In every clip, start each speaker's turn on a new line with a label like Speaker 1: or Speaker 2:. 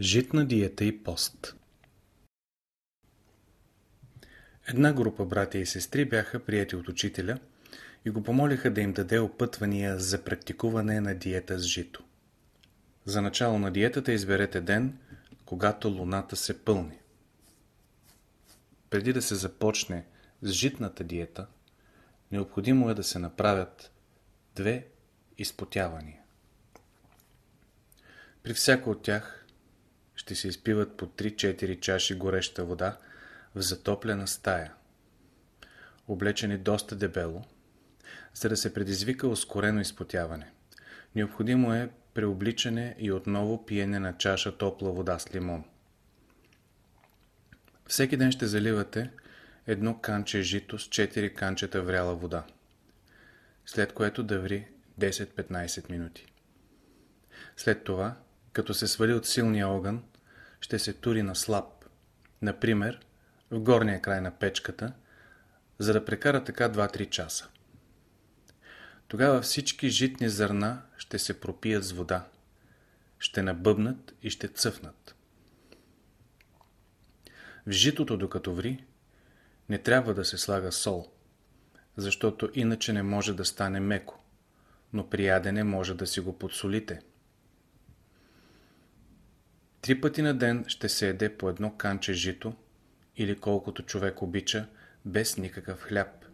Speaker 1: Житна диета и пост Една група братя и сестри бяха прияти от учителя и го помолиха да им даде опътвания за практикуване на диета с жито. За начало на диетата изберете ден, когато луната се пълни. Преди да се започне с житната диета, необходимо е да се направят две изпотявания. При всяко от тях ще се изпиват по 3-4 чаши гореща вода в затоплена стая, облечени доста дебело, за да се предизвика ускорено изпотяване. Необходимо е преобличане и отново пиене на чаша топла вода с лимон. Всеки ден ще заливате едно канче жито с 4 канчета вряла вода, след което да ври 10-15 минути. След това като се свали от силния огън, ще се тури на слаб, например в горния край на печката, за да прекара така 2-3 часа. Тогава всички житни зърна ще се пропият с вода, ще набъбнат и ще цъфнат. В житото, докато ври, не трябва да се слага сол, защото иначе не може да стане меко, но при ядене може да си го подсолите – Три пъти на ден ще се еде по едно канче жито или колкото човек обича, без никакъв хляб.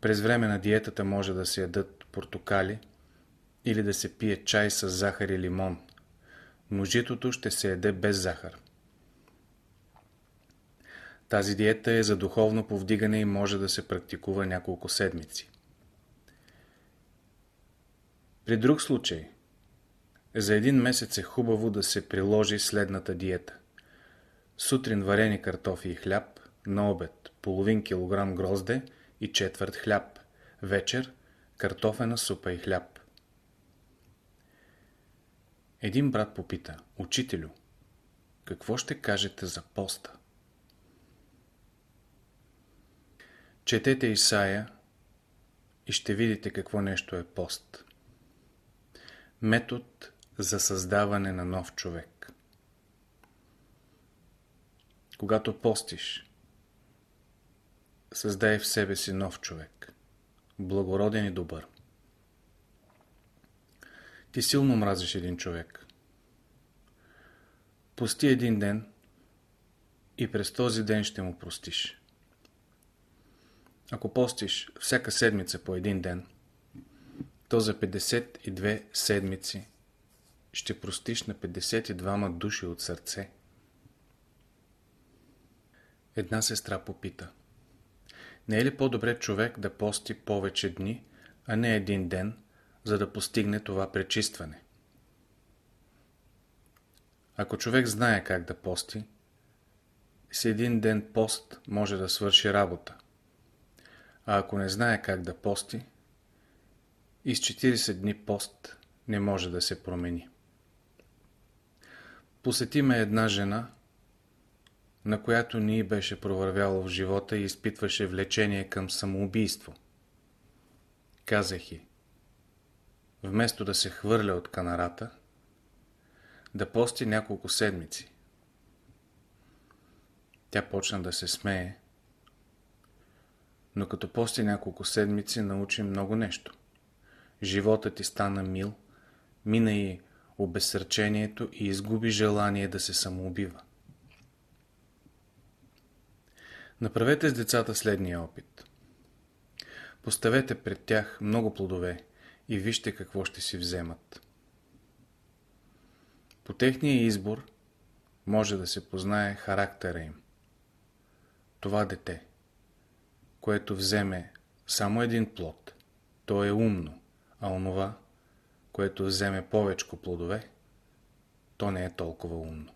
Speaker 1: През време на диетата може да се ядат портокали или да се пие чай с захар и лимон, но житото ще се еде без захар. Тази диета е за духовно повдигане и може да се практикува няколко седмици. При друг случай – за един месец е хубаво да се приложи следната диета. Сутрин варени картофи и хляб, на обед половин килограм грозде и четвърт хляб, вечер картофена супа и хляб. Един брат попита, учителю, какво ще кажете за поста? Четете Исаия и ще видите какво нещо е пост. Метод за създаване на нов човек. Когато постиш, създай в себе си нов човек, благороден и добър. Ти силно мразиш един човек. Пости един ден и през този ден ще му простиш. Ако постиш всяка седмица по един ден, то за 52 седмици ще простиш на 52 души от сърце. Една сестра попита. Не е ли по-добре човек да пости повече дни, а не един ден, за да постигне това пречистване? Ако човек знае как да пости, с един ден пост може да свърши работа. А ако не знае как да пости, и с 40 дни пост не може да се промени. Посети ме една жена, на която ни беше провървяло в живота и изпитваше влечение към самоубийство. Казах й, вместо да се хвърля от канарата, да пости няколко седмици. Тя почна да се смее, но като пости няколко седмици научи много нещо. Животът ти стана мил, мина и обесърчението и изгуби желание да се самоубива. Направете с децата следния опит. Поставете пред тях много плодове и вижте какво ще си вземат. По техния избор може да се познае характера им. Това дете, което вземе само един плод, то е умно, а онова, което вземе повечко плодове, то не е толкова умно.